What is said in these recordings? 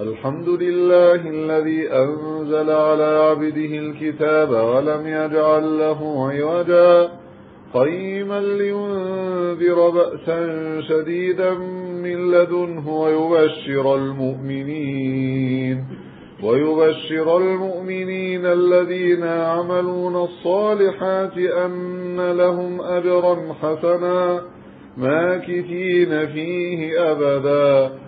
الحمد لله الذي أنزل على عبده الكتاب ولم يجعل له عوجا. قيما لينذر بأسا شديدا من لدنه ويبشر المؤمنين. ويبشر المؤمنين الذين يعملون الصالحات أن لهم أجرا حسنا ماكثين فيه أبدا.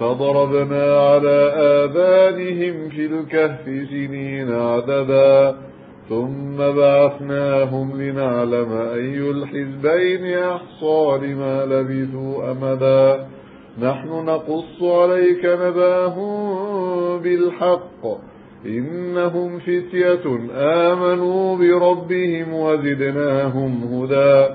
فضربنا على آذانهم في الكهف سنين عددا ثم بعثناهم لنعلم أي الحزبين أحصى لما لبثوا أمدا. نحن نقص عليك نباهم بالحق إنهم فتية آمنوا بربهم وزدناهم هدى.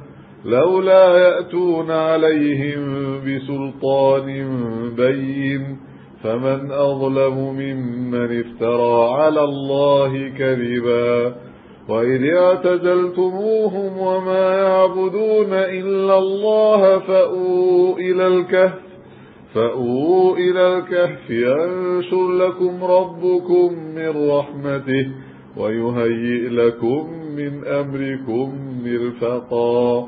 لولا يأتون عليهم بسلطان بين فمن أظلم ممن افترى على الله كذبا وإذ اعتزلتموهم وما يعبدون إلا الله فأووا إلى الكهف فأووا إلى الكهف ينشر لكم ربكم من رحمته ويهيئ لكم من أمركم مرفقا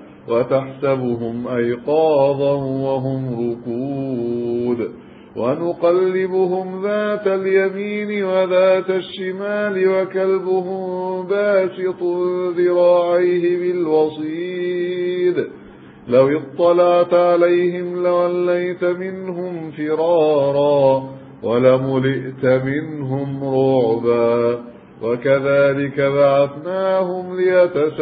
وتحسبهم أيقاظا وهم ركود. ونقلبهم ذات اليمين وذات الشمال وكلبهم باسط ذراعيه بالوصيد. لو اطلعت عليهم لوليت منهم فرارا ولملئت منهم رعبا. وكذلك بعثناهم ليتساءلوا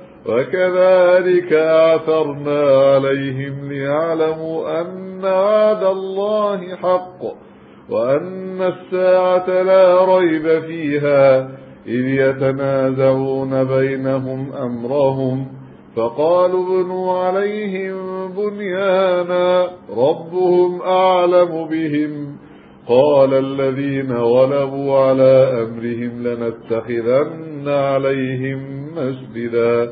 وكذلك أعثرنا عليهم ليعلموا أن وعد الله حق وأن الساعة لا ريب فيها إذ يتنازعون بينهم أمرهم فقالوا ابنوا عليهم بنيانا ربهم أعلم بهم قال الذين غلبوا على أمرهم لنتخذن عليهم مسجدا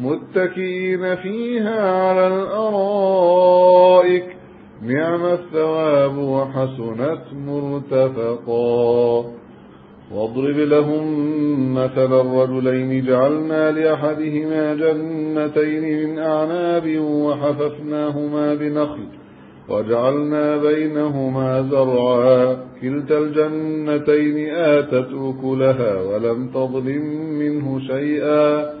متكئين فيها على الأرائك. نعم الثواب وحسنت مرتفقا. واضرب لهم مثل الرجلين جعلنا لأحدهما جنتين من أعناب وحففناهما بنخل وجعلنا بينهما زرعا. كلتا الجنتين آتت أكلها ولم تظلم منه شيئا.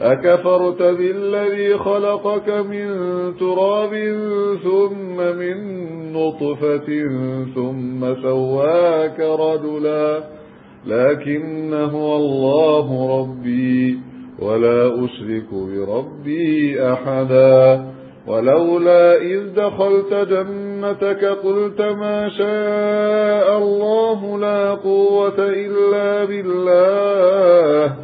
أكفرت بالذي خلقك من تراب ثم من نطفة ثم سواك رجلا لكن هو الله ربي ولا أشرك بربي أحدا ولولا إذ دخلت جنتك قلت ما شاء الله لا قوة إلا بالله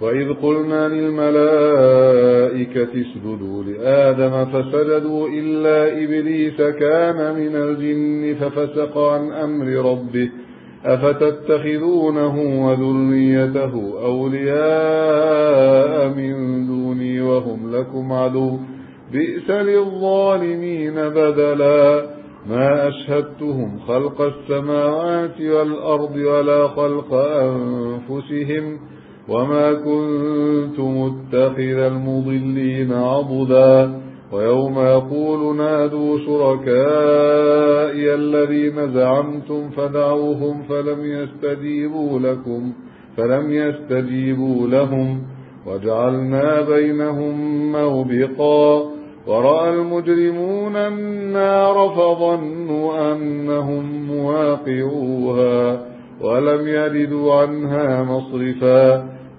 وإذ قلنا للملائكة اسجدوا لآدم فسجدوا إلا إبليس كان من الجن ففسق عن أمر ربه أفتتخذونه وذريته أولياء من دوني وهم لكم عدو بئس للظالمين بدلا ما أشهدتهم خلق السماوات والأرض ولا خلق أنفسهم وما كنت متخذ المضلين عضدا ويوم يقول نادوا شركائي الذين زعمتم فدعوهم فلم يستجيبوا لكم فلم يستجيبوا لهم وجعلنا بينهم موبقا ورأى المجرمون النار فظنوا أنهم مواقعوها ولم يردوا عنها مصرفا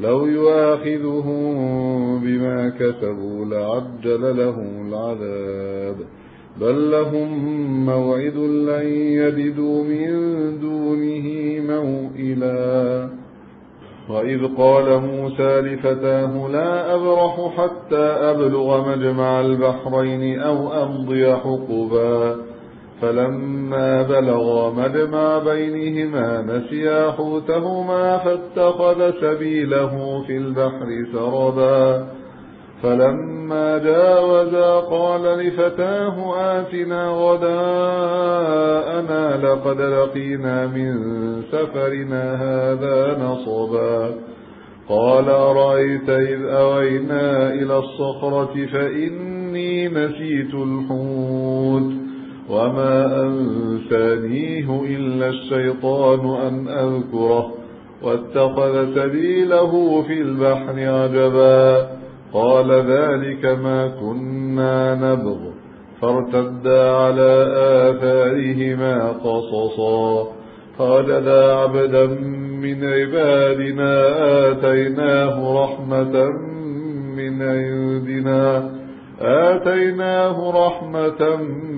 لو يؤاخذهم بما كسبوا لعجل لهم العذاب. بل لهم موعد لن يجدوا من دونه موئلا. وإذ قال موسى لفتاه لا أبرح حتى أبلغ مجمع البحرين أو أمضي حقبا. فلما بلغا مجمع بينهما نسيا حوتهما فاتخذ سبيله في البحر سربا. فلما جاوزا قال لفتاه آتنا غداءنا لقد لقينا من سفرنا هذا نصبا. قال أرأيت إذ أوينا إلى الصخرة فإني نسيت الحوت. وما أنسانيه إلا الشيطان أن أذكره واتخذ سبيله في البحر عجبا قال ذلك ما كنا نبغ فارتدا على آثارهما قصصا فوجدا عبدا من عبادنا آتيناه رحمة من عندنا آتيناه رحمة من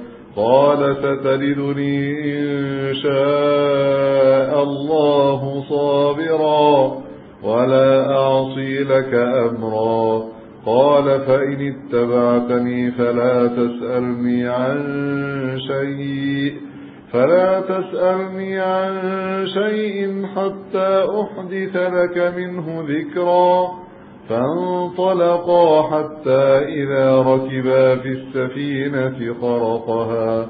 قال ستجدني إن شاء الله صابرا ولا أعصي لك أمرا. قال فإن اتبعتني فلا تسألني عن شيء فلا تسألني عن شيء حتى أحدث لك منه ذكرا. فانطلقا حتى إذا ركبا في السفينة خرقها.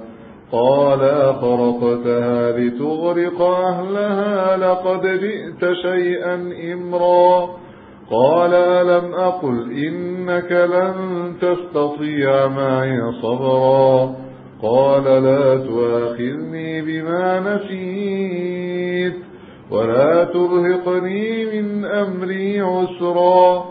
قال أخرقتها لتغرق أهلها لقد جئت شيئا إمرا. قال ألم أقل إنك لن تستطيع معي صبرا. قال لا تواخذني بما نسيت ولا ترهقني من أمري عسرا.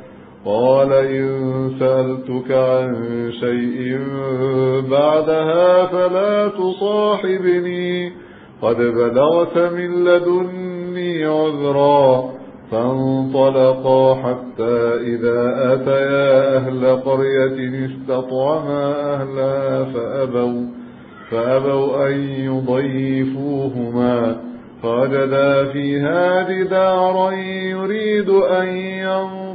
قال إن سألتك عن شيء بعدها فلا تصاحبني. قد بلغت من لدني عذرا فانطلقا حتى إذا أتيا أهل قرية استطعما أهلها فأبوا, فأبوا أن يضيفوهما. فوجدا فيها جدارا يريد أن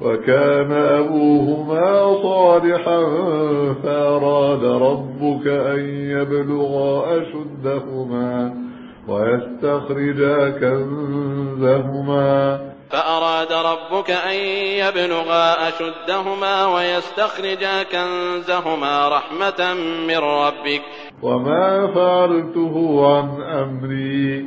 وكان أبوهما صالحا فأراد ربك أن يبلغا أشدهما ويستخرجا كنزهما. فأراد ربك أن يبلغا أشدهما ويستخرجا كنزهما رحمة من ربك. وما فعلته عن أمري.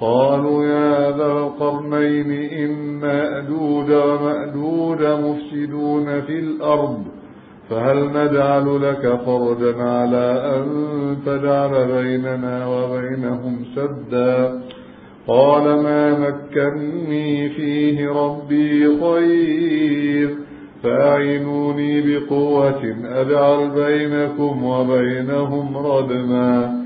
قالوا يا ذا القرنين إن أدود ومأدود مفسدون في الأرض فهل نجعل لك فرجا على أن تجعل بيننا وبينهم سدا؟ قال ما مكني فيه ربي خير فاعينوني بقوة أجعل بينكم وبينهم ردما.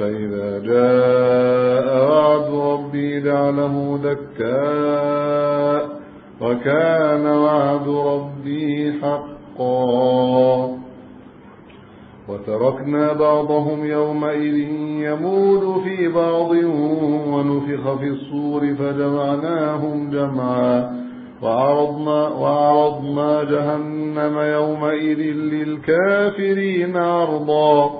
فإذا جاء وعد ربي جعله دكاء وكان وعد ربي حقا. وتركنا بعضهم يومئذ يمول في بعض ونفخ في الصور فجمعناهم جمعا. وعرضنا, وعرضنا جهنم يومئذ للكافرين عرضا.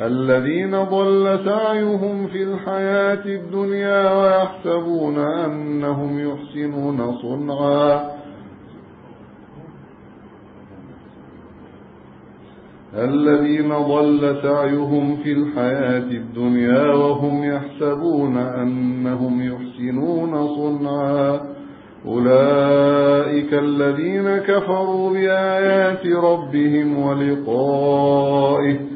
الذين ضل سعيهم في الحياة الدنيا ويحسبون أنهم يحسنون صنعا. الذين ضل سعيهم في الحياة الدنيا وهم يحسبون أنهم يحسنون صنعا. أولئك الذين كفروا بآيات ربهم ولقائه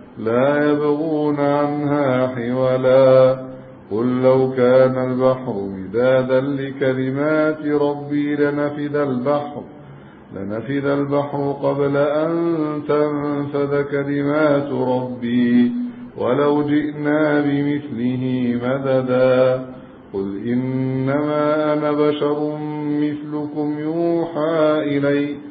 لا يبغون عنها حولا. قل لو كان البحر مدادا لكلمات ربي لنفذ البحر لنفذ البحر قبل أن تنفذ كلمات ربي. ولو جئنا بمثله مددا. قل إنما أنا بشر مثلكم يوحى إلي.